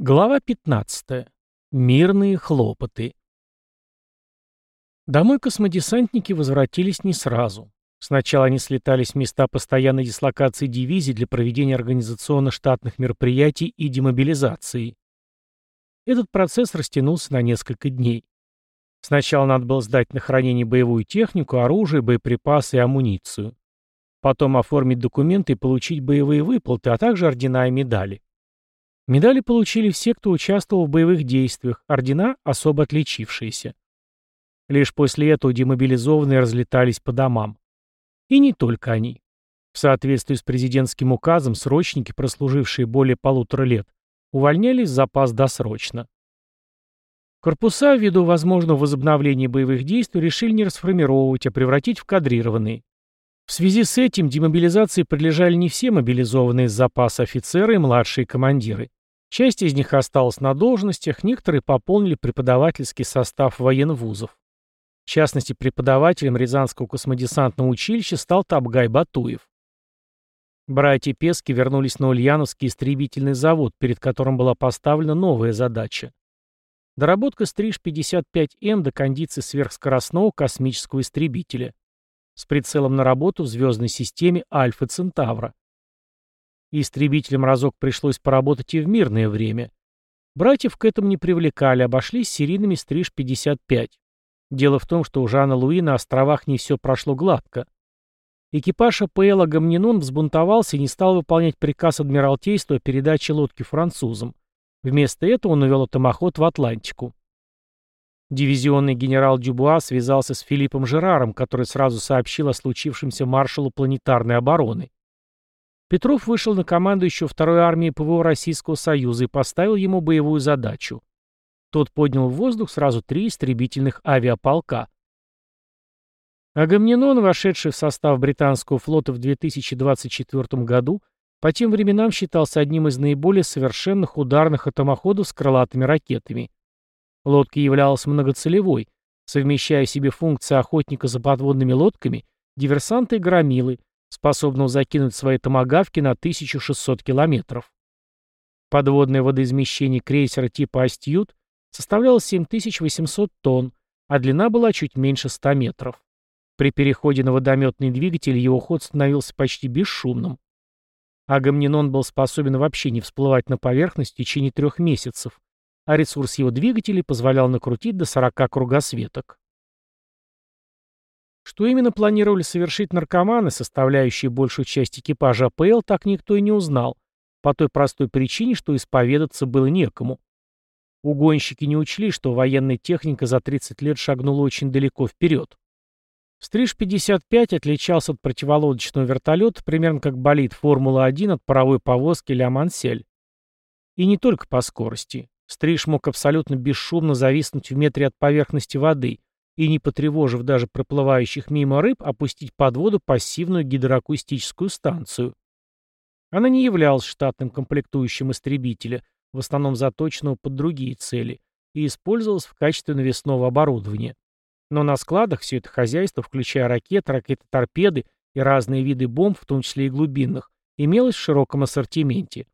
Глава 15. Мирные хлопоты. Домой космодесантники возвратились не сразу. Сначала они слетались в места постоянной дислокации дивизий для проведения организационно-штатных мероприятий и демобилизации. Этот процесс растянулся на несколько дней. Сначала надо было сдать на хранение боевую технику, оружие, боеприпасы и амуницию. Потом оформить документы и получить боевые выплаты, а также ордена и медали. Медали получили все, кто участвовал в боевых действиях, ордена – особо отличившиеся. Лишь после этого демобилизованные разлетались по домам. И не только они. В соответствии с президентским указом, срочники, прослужившие более полутора лет, увольнялись в запас досрочно. Корпуса, ввиду возможного возобновления боевых действий, решили не расформировать, а превратить в кадрированные. В связи с этим демобилизации прилежали не все мобилизованные из запаса офицеры и младшие командиры. Часть из них осталась на должностях, некоторые пополнили преподавательский состав военвузов. В частности, преподавателем Рязанского космодесантного училища стал Табгай Батуев. Братья Пески вернулись на Ульяновский истребительный завод, перед которым была поставлена новая задача. Доработка Стриж-55М до кондиции сверхскоростного космического истребителя с прицелом на работу в звездной системе Альфа Центавра. Истребителям разок пришлось поработать и в мирное время. Братьев к этому не привлекали, обошлись серийными Стриж-55. Дело в том, что у Жана Луи на островах не все прошло гладко. Экипаж АПЛ Агамнинон взбунтовался и не стал выполнять приказ Адмиралтейства о передаче лодки французам. Вместо этого он увел атомоход в Атлантику. Дивизионный генерал Дюбуа связался с Филиппом Жераром, который сразу сообщил о случившемся маршалу планетарной обороны. Петров вышел на командующего второй армии ПВО Российского Союза и поставил ему боевую задачу. Тот поднял в воздух сразу три истребительных авиаполка. Агамнинон, вошедший в состав британского флота в 2024 году, по тем временам считался одним из наиболее совершенных ударных атомоходов с крылатыми ракетами. Лодка являлась многоцелевой, совмещая в себе функции охотника за подводными лодками, диверсанта и громилы, способного закинуть свои томагавки на 1600 километров. Подводное водоизмещение крейсера типа «Астьют» составляло 7800 тонн, а длина была чуть меньше 100 метров. При переходе на водометный двигатель его ход становился почти бесшумным. Агамнинон был способен вообще не всплывать на поверхность в течение трех месяцев, а ресурс его двигателей позволял накрутить до 40 кругосветок. Что именно планировали совершить наркоманы, составляющие большую часть экипажа АПЛ, так никто и не узнал, по той простой причине, что исповедаться было некому. Угонщики не учли, что военная техника за 30 лет шагнула очень далеко вперед. Стриж-55 отличался от противолодочного вертолета примерно как болид Формула-1 от паровой повозки Ля Мансель. И не только по скорости. Стриж мог абсолютно бесшумно зависнуть в метре от поверхности воды, и, не потревожив даже проплывающих мимо рыб, опустить под воду пассивную гидроакустическую станцию. Она не являлась штатным комплектующим истребителя, в основном заточенного под другие цели, и использовалась в качестве навесного оборудования. Но на складах все это хозяйство, включая ракеты, ракеты-торпеды и разные виды бомб, в том числе и глубинных, имелось в широком ассортименте.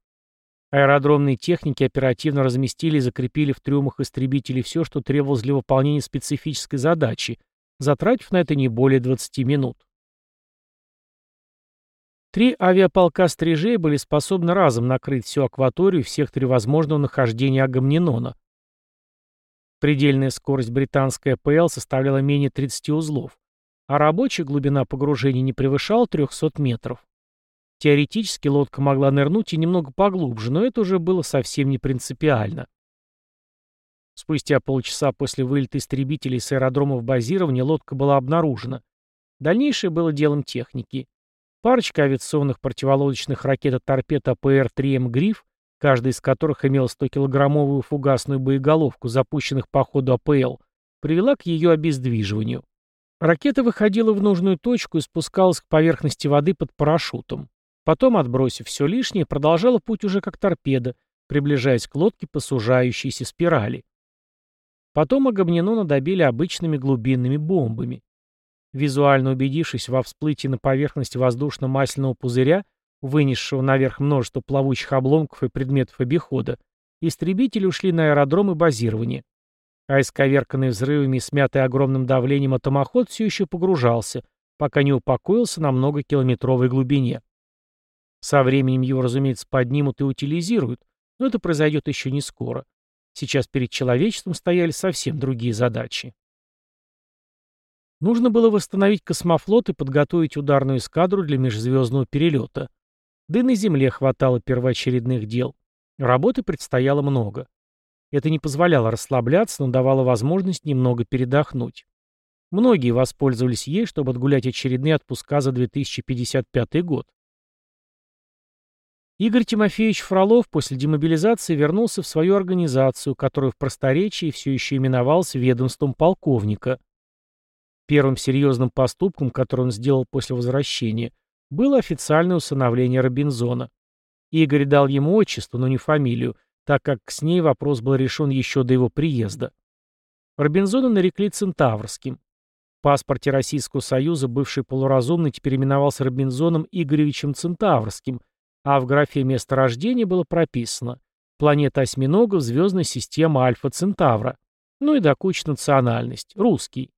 Аэродромные техники оперативно разместили и закрепили в трюмах истребителей все, что требовалось для выполнения специфической задачи, затратив на это не более 20 минут. Три авиаполка стрижей были способны разом накрыть всю акваторию в секторе возможного нахождения Агамнинона. Предельная скорость британской АПЛ составляла менее 30 узлов, а рабочая глубина погружения не превышала 300 метров. Теоретически лодка могла нырнуть и немного поглубже, но это уже было совсем не принципиально. Спустя полчаса после вылета истребителей с аэродромов базирования лодка была обнаружена. Дальнейшее было делом техники. Парочка авиационных противолодочных ракет-торпед АПР-3М «Гриф», каждая из которых имела 100-килограммовую фугасную боеголовку, запущенных по ходу АПЛ, привела к ее обездвиживанию. Ракета выходила в нужную точку и спускалась к поверхности воды под парашютом. Потом, отбросив все лишнее, продолжала путь уже как торпеда, приближаясь к лодке по сужающейся спирали. Потом Агамнинона добили обычными глубинными бомбами. Визуально убедившись во всплытии на поверхность воздушно-масляного пузыря, вынесшего наверх множество плавучих обломков и предметов обихода, истребители ушли на аэродром и базирование. А исковерканный взрывами и смятый огромным давлением атомоход все еще погружался, пока не упокоился на многокилометровой глубине. Со временем его, разумеется, поднимут и утилизируют, но это произойдет еще не скоро. Сейчас перед человечеством стояли совсем другие задачи. Нужно было восстановить космофлот и подготовить ударную эскадру для межзвездного перелета. Да и на Земле хватало первоочередных дел. Работы предстояло много. Это не позволяло расслабляться, но давало возможность немного передохнуть. Многие воспользовались ей, чтобы отгулять очередные отпуска за 2055 год. Игорь Тимофеевич Фролов после демобилизации вернулся в свою организацию, которую в просторечии все еще именовалась ведомством полковника. Первым серьезным поступком, который он сделал после возвращения, было официальное усыновление Робинзона. Игорь дал ему отчество, но не фамилию, так как с ней вопрос был решен еще до его приезда. Робинзона нарекли Центаврским. В паспорте Российского Союза бывший полуразумный теперь именовался Робинзоном Игоревичем Центаврским – а в графе место рождения было прописано «Планета осьминогов, звездная система Альфа Центавра». Ну и до кучи национальность, русский.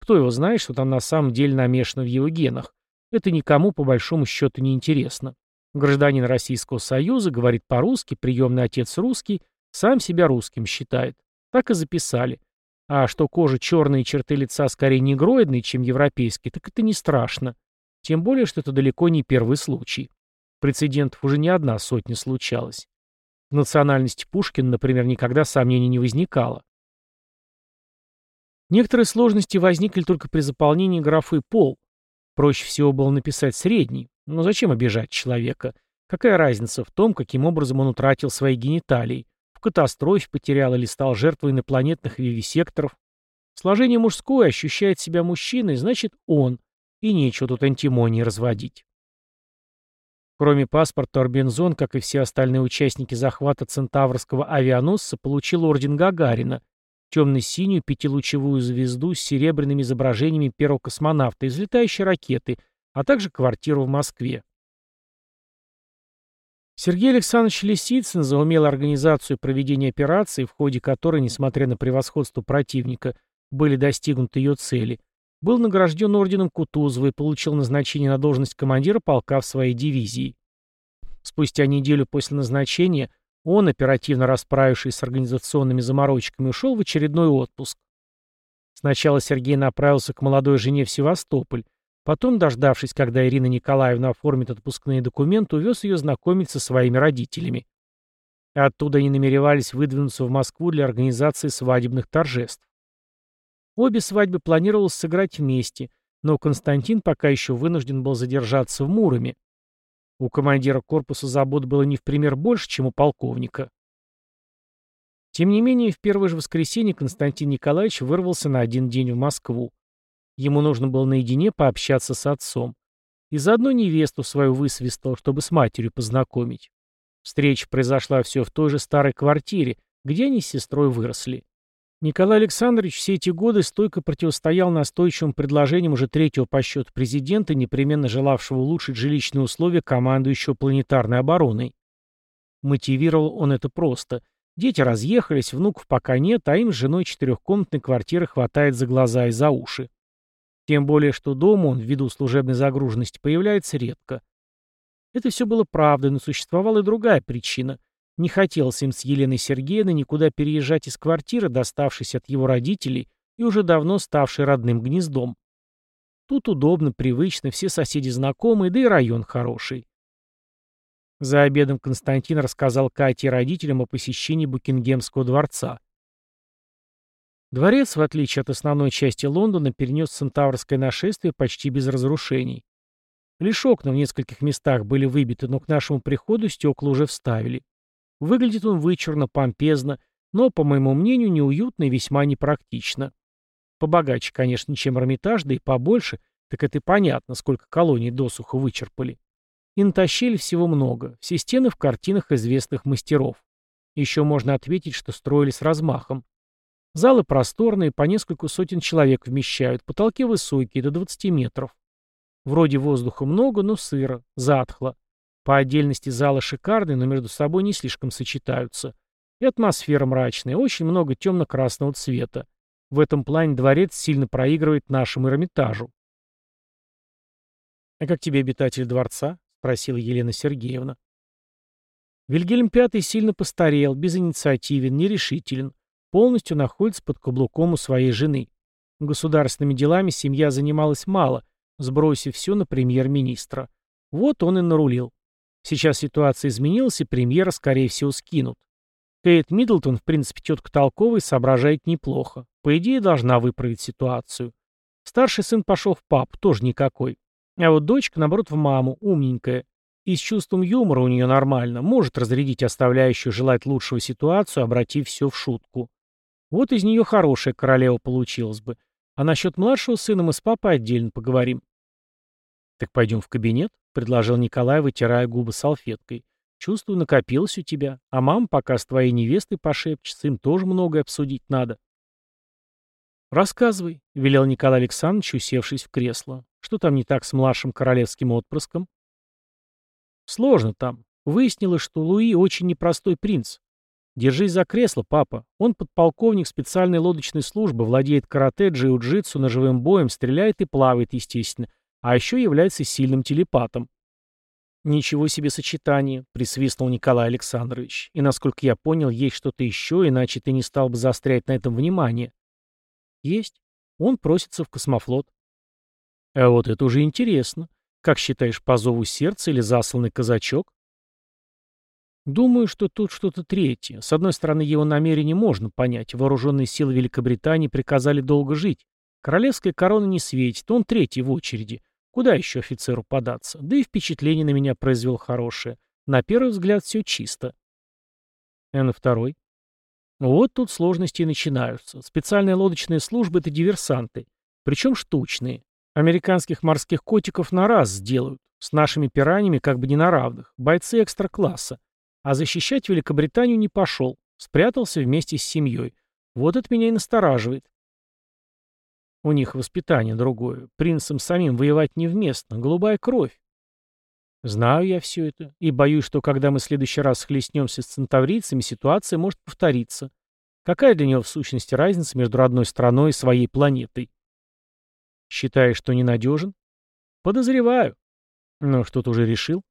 Кто его знает, что там на самом деле намешано в его генах. Это никому по большому счету не интересно. Гражданин Российского Союза говорит по-русски, приемный отец русский, сам себя русским считает. Так и записали. А что кожа черные черты лица скорее негроидные, чем европейские, так это не страшно. Тем более, что это далеко не первый случай. Прецедентов уже не одна сотня случалась. В национальности Пушкина, например, никогда сомнений не возникало. Некоторые сложности возникли только при заполнении графы «пол». Проще всего было написать «средний», но зачем обижать человека? Какая разница в том, каким образом он утратил свои гениталии? В катастрофе потерял или стал жертвой инопланетных вивисекторов? Сложение мужское ощущает себя мужчиной, значит он, и нечего тут антимонии разводить. Кроме паспорта, Арбензон, как и все остальные участники захвата Центаврского авианосца, получил орден Гагарина, темно-синюю пятилучевую звезду с серебряными изображениями первого космонавта и взлетающей ракеты, а также квартиру в Москве. Сергей Александрович Лисицын за умелую организацию проведения операции, в ходе которой, несмотря на превосходство противника, были достигнуты ее цели – был награжден орденом Кутузова и получил назначение на должность командира полка в своей дивизии. Спустя неделю после назначения он, оперативно расправившись с организационными заморочками, ушел в очередной отпуск. Сначала Сергей направился к молодой жене в Севастополь, потом, дождавшись, когда Ирина Николаевна оформит отпускные документы, увез ее знакомить со своими родителями. Оттуда они намеревались выдвинуться в Москву для организации свадебных торжеств. Обе свадьбы планировалось сыграть вместе, но Константин пока еще вынужден был задержаться в Муроме. У командира корпуса забот было не в пример больше, чем у полковника. Тем не менее, в первое же воскресенье Константин Николаевич вырвался на один день в Москву. Ему нужно было наедине пообщаться с отцом. И заодно невесту свою высвистал, чтобы с матерью познакомить. Встреча произошла все в той же старой квартире, где они с сестрой выросли. Николай Александрович все эти годы стойко противостоял настойчивым предложениям уже третьего по счету президента, непременно желавшего улучшить жилищные условия командующего планетарной обороной. Мотивировал он это просто. Дети разъехались, внуков пока нет, а им с женой четырехкомнатной квартиры хватает за глаза и за уши. Тем более, что дома он, ввиду служебной загруженности, появляется редко. Это все было правдой, но существовала и другая причина – не хотелось им с Еленой Сергеевной никуда переезжать из квартиры, доставшейся от его родителей и уже давно ставшей родным гнездом. Тут удобно, привычно, все соседи знакомые, да и район хороший. За обедом Константин рассказал Кате и родителям о посещении Букингемского дворца. Дворец, в отличие от основной части Лондона, перенес Центаврское нашествие почти без разрушений. Лишь окна в нескольких местах были выбиты, но к нашему приходу стекла уже вставили. Выглядит он вычурно, помпезно, но, по моему мнению, неуютно и весьма непрактично. Побогаче, конечно, чем Эрмитаж, да и побольше, так это и понятно, сколько колоний досуха вычерпали. И натащили всего много, все стены в картинах известных мастеров. Еще можно ответить, что строили с размахом. Залы просторные, по несколько сотен человек вмещают, потолки высокие, до 20 метров. Вроде воздуха много, но сыро, затхло. По отдельности залы шикарные, но между собой не слишком сочетаются. И атмосфера мрачная, очень много темно-красного цвета. В этом плане дворец сильно проигрывает нашему Эрмитажу. «А как тебе обитатель дворца?» — спросила Елена Сергеевна. Вильгельм V сильно постарел, безинициативен, нерешителен, полностью находится под каблуком у своей жены. Государственными делами семья занималась мало, сбросив все на премьер-министра. Вот он и нарулил. Сейчас ситуация изменилась, и премьера, скорее всего, скинут. Кейт Миддлтон, в принципе, тетка толковая, соображает неплохо. По идее, должна выправить ситуацию. Старший сын пошел в пап, тоже никакой. А вот дочка, наоборот, в маму, умненькая. И с чувством юмора у нее нормально, может разрядить оставляющую желать лучшего ситуацию, обратив все в шутку. Вот из нее хорошая королева получилась бы. А насчет младшего сына мы с папой отдельно поговорим. «Так пойдем в кабинет», — предложил Николай, вытирая губы салфеткой. «Чувствую, накопилось у тебя. А мама пока с твоей невестой пошепчется, им тоже многое обсудить надо». «Рассказывай», — велел Николай Александрович, усевшись в кресло. «Что там не так с младшим королевским отпрыском?» Сложно там. Выяснилось, что Луи очень непростой принц. Держись за кресло, папа. Он подполковник специальной лодочной службы, владеет карате, джиу-джитсу, ножевым боем, стреляет и плавает, естественно, а еще является сильным телепатом. «Ничего себе сочетание», — присвистнул Николай Александрович. «И, насколько я понял, есть что-то еще, иначе ты не стал бы заострять на этом внимание». «Есть. Он просится в космофлот». «А вот это уже интересно. Как считаешь, по зову сердца или засланный казачок? Думаю, что тут что-то третье. С одной стороны, его намерение можно понять. Вооруженные силы Великобритании приказали долго жить. Королевская корона не светит, он третий в очереди. Куда еще офицеру податься? Да и впечатление на меня произвел хорошее. На первый взгляд все чисто. А на второй? Вот тут сложности и начинаются. Специальная лодочная служба — это диверсанты. Причем штучные. Американских морских котиков на раз сделают. С нашими пираньями как бы не на равных. Бойцы экстра-класса. А защищать Великобританию не пошел. Спрятался вместе с семьей. Вот это меня и настораживает. У них воспитание другое. Принцам самим воевать невместно. Голубая кровь. Знаю я все это. И боюсь, что когда мы в следующий раз схлестнемся с центаврийцами, ситуация может повториться. Какая для него в сущности разница между родной страной и своей планетой? Считаешь, что ненадежен? Подозреваю. Но что-то уже решил?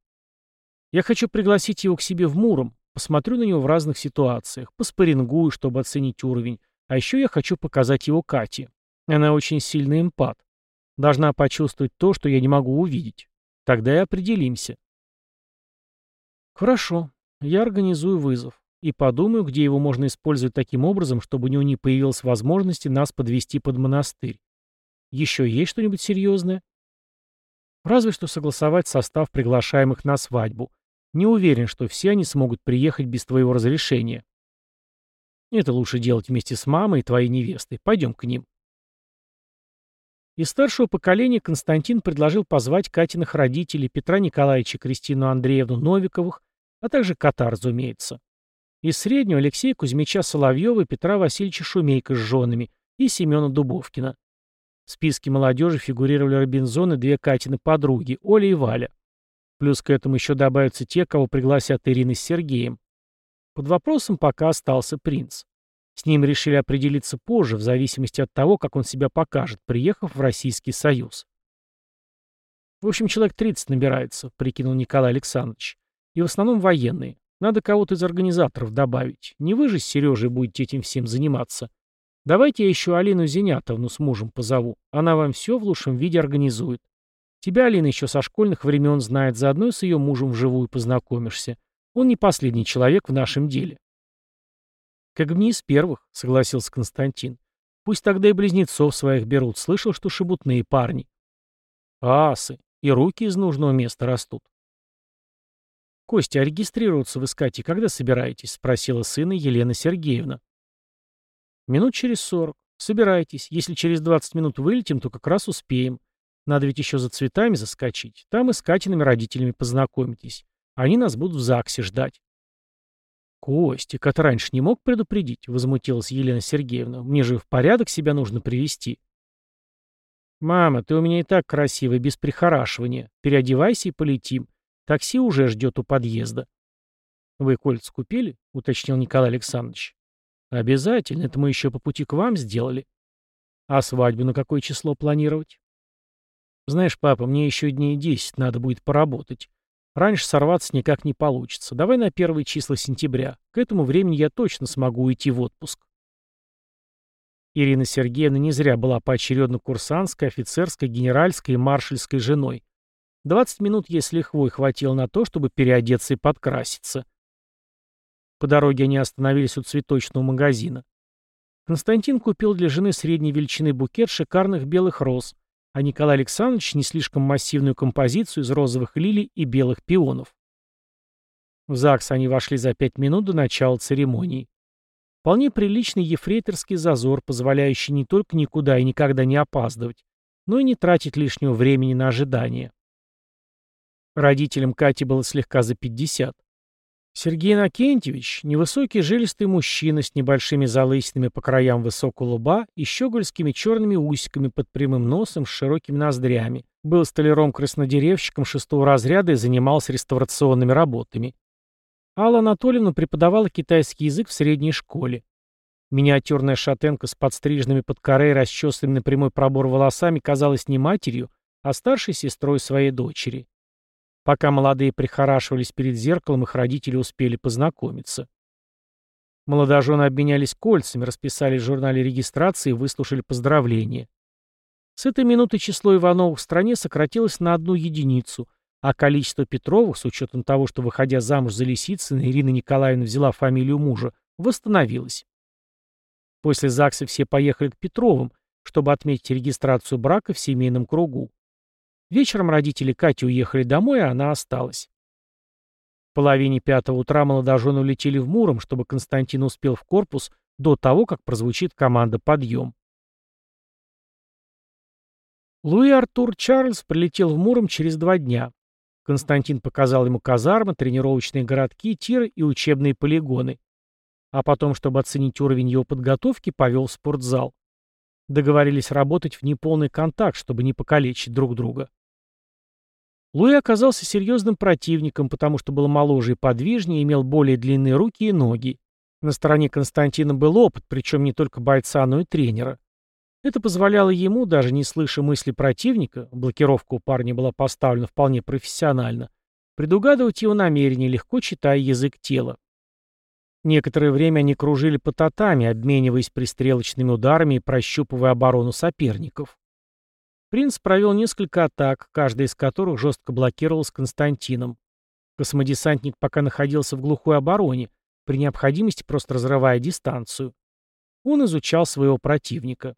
Я хочу пригласить его к себе в Муром. Посмотрю на него в разных ситуациях. Поспорингую, чтобы оценить уровень. А еще я хочу показать его Кате. Она очень сильный эмпат. Должна почувствовать то, что я не могу увидеть. Тогда и определимся. Хорошо. Я организую вызов. И подумаю, где его можно использовать таким образом, чтобы у него не появилась возможности нас подвести под монастырь. Еще есть что-нибудь серьезное? Разве что согласовать состав приглашаемых на свадьбу. Не уверен, что все они смогут приехать без твоего разрешения. Это лучше делать вместе с мамой и твоей невестой. Пойдем к ним. Из старшего поколения Константин предложил позвать Катиных родителей Петра Николаевича Кристину Андреевну Новиковых, а также кота, разумеется. Из среднего Алексея Кузьмича Соловьева и Петра Васильевича Шумейка с женами и Семена Дубовкина. В списке молодежи фигурировали Робинзон и две Катины подруги, Оля и Валя. Плюс к этому еще добавятся те, кого пригласят Ирина с Сергеем. Под вопросом пока остался принц. С ним решили определиться позже, в зависимости от того, как он себя покажет, приехав в Российский Союз. В общем, человек 30 набирается, прикинул Николай Александрович. И в основном военные. Надо кого-то из организаторов добавить. Не вы же с Сережей будете этим всем заниматься. Давайте я еще Алину Зенятовну с мужем позову. Она вам все в лучшем виде организует. Тебя Алина еще со школьных времен знает, заодно и с ее мужем вживую познакомишься. Он не последний человек в нашем деле. Как бы не из первых, согласился Константин. Пусть тогда и близнецов своих берут. Слышал, что шебутные парни. Асы. И руки из нужного места растут. «Костя, а регистрироваться в Искате когда собираетесь?» — спросила сына Елена Сергеевна. Минут через сорок. Собирайтесь. Если через двадцать минут вылетим, то как раз успеем. Надо ведь еще за цветами заскочить. Там и с Катиными родителями познакомитесь. Они нас будут в ЗАГСе ждать. Костик, а ты раньше не мог предупредить? Возмутилась Елена Сергеевна. Мне же в порядок себя нужно привести. Мама, ты у меня и так красивая, без прихорашивания. Переодевайся и полетим. Такси уже ждет у подъезда. «Вы кольца купили?» — уточнил Николай Александрович. «Обязательно. Это мы еще по пути к вам сделали». «А свадьбу на какое число планировать?» «Знаешь, папа, мне еще дней десять надо будет поработать. Раньше сорваться никак не получится. Давай на первые числа сентября. К этому времени я точно смогу уйти в отпуск». Ирина Сергеевна не зря была поочередно курсантской, офицерской, генеральской и маршальской женой. Двадцать минут ей с лихвой хватило на то, чтобы переодеться и подкраситься. По дороге они остановились у цветочного магазина. Константин купил для жены средней величины букет шикарных белых роз, а Николай Александрович не слишком массивную композицию из розовых лилий и белых пионов. В ЗАГС они вошли за пять минут до начала церемонии. Вполне приличный ефрейторский зазор, позволяющий не только никуда и никогда не опаздывать, но и не тратить лишнего времени на ожидание. Родителям Кати было слегка за 50. Сергей Иннокентьевич – невысокий жилистый мужчина с небольшими залысинами по краям высокого лба и щегольскими черными усиками под прямым носом с широкими ноздрями. Был столяром-краснодеревщиком шестого разряда и занимался реставрационными работами. Алла Анатольевна преподавала китайский язык в средней школе. Миниатюрная шатенка с подстриженными под корей, расчесанными на прямой пробор волосами казалась не матерью, а старшей сестрой своей дочери. Пока молодые прихорашивались перед зеркалом, их родители успели познакомиться. Молодожены обменялись кольцами, расписались в журнале регистрации и выслушали поздравления. С этой минуты число Ивановых в стране сократилось на одну единицу, а количество Петровых, с учетом того, что, выходя замуж за Лисицына, Ирина Николаевна взяла фамилию мужа, восстановилось. После ЗАГСа все поехали к Петровым, чтобы отметить регистрацию брака в семейном кругу. Вечером родители Кати уехали домой, а она осталась. В половине пятого утра молодожены улетели в Муром, чтобы Константин успел в корпус до того, как прозвучит команда «Подъем». Луи Артур Чарльз прилетел в Муром через два дня. Константин показал ему казармы, тренировочные городки, тиры и учебные полигоны. А потом, чтобы оценить уровень его подготовки, повел в спортзал. Договорились работать в неполный контакт, чтобы не покалечить друг друга. Луи оказался серьезным противником, потому что был моложе и подвижнее, имел более длинные руки и ноги. На стороне Константина был опыт, причем не только бойца, но и тренера. Это позволяло ему, даже не слыша мысли противника, блокировка у парня была поставлена вполне профессионально, предугадывать его намерения, легко читая язык тела. Некоторое время они кружили по татами, обмениваясь пристрелочными ударами и прощупывая оборону соперников. Принц провел несколько атак, каждая из которых жестко блокировалась Константином. Космодесантник пока находился в глухой обороне, при необходимости просто разрывая дистанцию. Он изучал своего противника.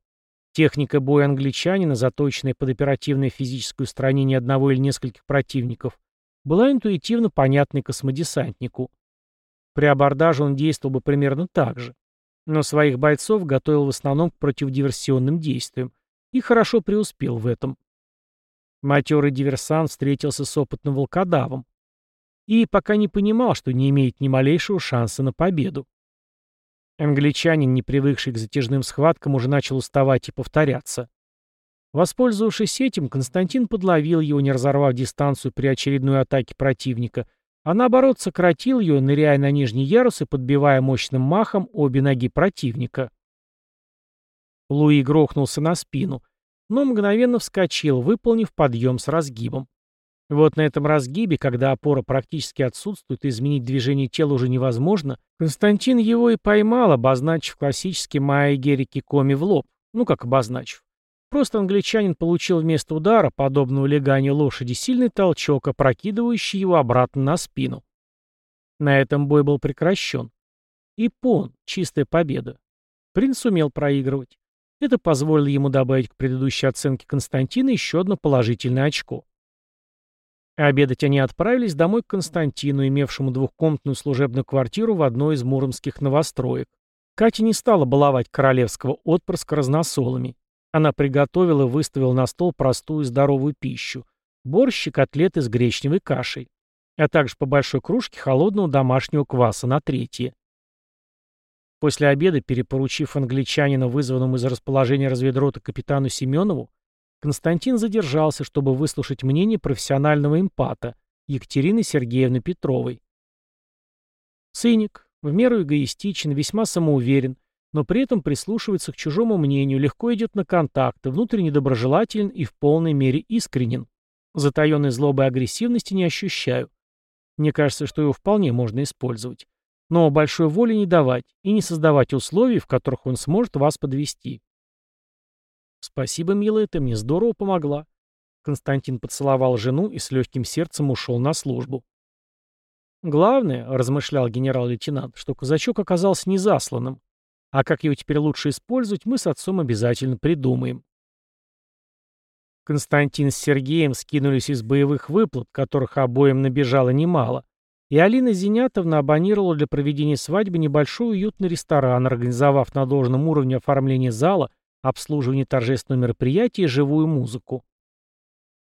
Техника боя англичанина, заточенная под оперативное физическое устранение одного или нескольких противников, была интуитивно понятной космодесантнику. При абордаже он действовал бы примерно так же. Но своих бойцов готовил в основном к противодиверсионным действиям, и хорошо преуспел в этом. Матерый диверсант встретился с опытным волкодавом и пока не понимал, что не имеет ни малейшего шанса на победу. Англичанин, не привыкший к затяжным схваткам, уже начал уставать и повторяться. Воспользовавшись этим, Константин подловил его, не разорвав дистанцию при очередной атаке противника, а наоборот сократил ее, ныряя на нижний ярус и подбивая мощным махом обе ноги противника. Луи грохнулся на спину, но мгновенно вскочил, выполнив подъем с разгибом. Вот на этом разгибе, когда опора практически отсутствует и изменить движение тела уже невозможно, Константин его и поймал, обозначив классический Майя Герики Коми в лоб. Ну как обозначив. Просто англичанин получил вместо удара, подобного леганию лошади, сильный толчок, опрокидывающий его обратно на спину. На этом бой был прекращен. И пон, чистая победа. Принц умел проигрывать. Это позволило ему добавить к предыдущей оценке Константина еще одно положительное очко. Обедать они отправились домой к Константину, имевшему двухкомнатную служебную квартиру в одной из муромских новостроек. Катя не стала баловать королевского отпрыска разносолами. Она приготовила и выставила на стол простую здоровую пищу. Борщ и котлеты с гречневой кашей. А также по большой кружке холодного домашнего кваса на третье. После обеда, перепоручив англичанина, вызванному из расположения разведрота капитану Семенову, Константин задержался, чтобы выслушать мнение профессионального эмпата Екатерины Сергеевны Петровой. Циник, в меру эгоистичен, весьма самоуверен, но при этом прислушивается к чужому мнению, легко идет на контакты, внутренне доброжелателен и в полной мере искренен. Затаенной злобы и агрессивности не ощущаю. Мне кажется, что его вполне можно использовать. Но большой воли не давать и не создавать условий, в которых он сможет вас подвести. Спасибо, милая, ты мне здорово помогла. Константин поцеловал жену и с легким сердцем ушел на службу. Главное, размышлял генерал-лейтенант, что казачок оказался незасланным. А как его теперь лучше использовать, мы с отцом обязательно придумаем. Константин с Сергеем скинулись из боевых выплат, которых обоим набежало немало, и Алина Зинятовна абонировала для проведения свадьбы небольшой уютный ресторан, организовав на должном уровне оформление зала, обслуживание торжественного мероприятия и живую музыку.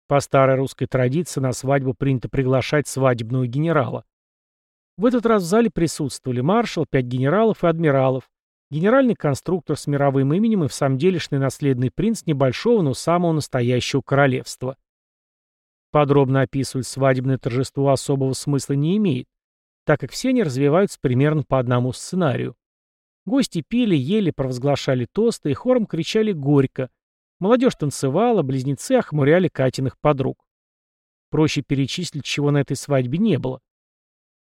По старой русской традиции на свадьбу принято приглашать свадебного генерала. В этот раз в зале присутствовали маршал, пять генералов и адмиралов, Генеральный конструктор с мировым именем и в самом делешный наследный принц небольшого, но самого настоящего королевства. Подробно описывать свадебное торжество особого смысла не имеет, так как все они развиваются примерно по одному сценарию. Гости пили, ели, провозглашали тосты и хором кричали «Горько!». Молодежь танцевала, близнецы охмуряли Катиных подруг. Проще перечислить, чего на этой свадьбе не было.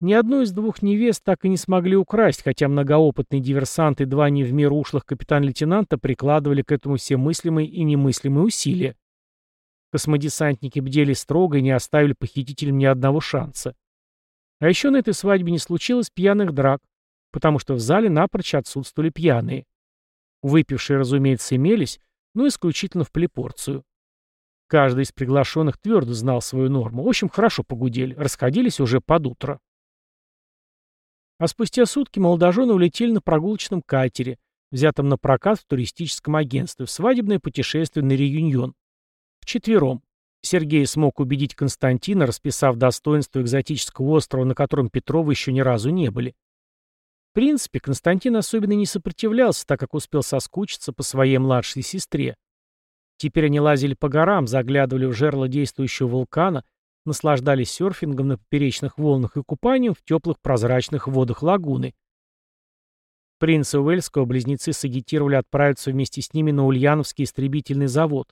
Ни одну из двух невест так и не смогли украсть, хотя многоопытные диверсанты два не в меру ушлых капитан-лейтенанта прикладывали к этому все мыслимые и немыслимые усилия. Космодесантники бдели строго и не оставили похитителям ни одного шанса. А еще на этой свадьбе не случилось пьяных драк, потому что в зале напрочь отсутствовали пьяные. Выпившие, разумеется, имелись, но исключительно в плепорцию. Каждый из приглашенных твердо знал свою норму. В общем, хорошо погудели, расходились уже под утро. А спустя сутки молодожены улетели на прогулочном катере, взятом на прокат в туристическом агентстве, в свадебное путешествие на реюньон. Вчетвером. Сергей смог убедить Константина, расписав достоинство экзотического острова, на котором Петровы еще ни разу не были. В принципе, Константин особенно не сопротивлялся, так как успел соскучиться по своей младшей сестре. Теперь они лазили по горам, заглядывали в жерло действующего вулкана, наслаждались серфингом на поперечных волнах и купанием в теплых прозрачных водах лагуны. Принца Уэльского близнецы сагитировали отправиться вместе с ними на Ульяновский истребительный завод,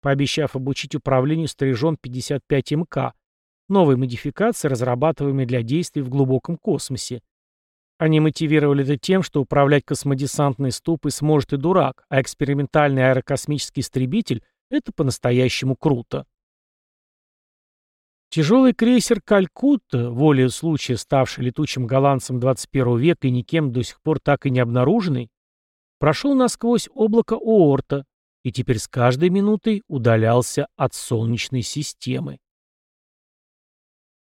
пообещав обучить управлению стрижон 55 МК, новой модификации, разрабатываемой для действий в глубоком космосе. Они мотивировали это тем, что управлять космодесантной ступой сможет и дурак, а экспериментальный аэрокосмический истребитель — это по-настоящему круто. Тяжелый крейсер «Калькутта», волею случая ставший летучим голландцем 21 века и никем до сих пор так и не обнаруженный, прошел насквозь облако Оорта и теперь с каждой минутой удалялся от Солнечной системы.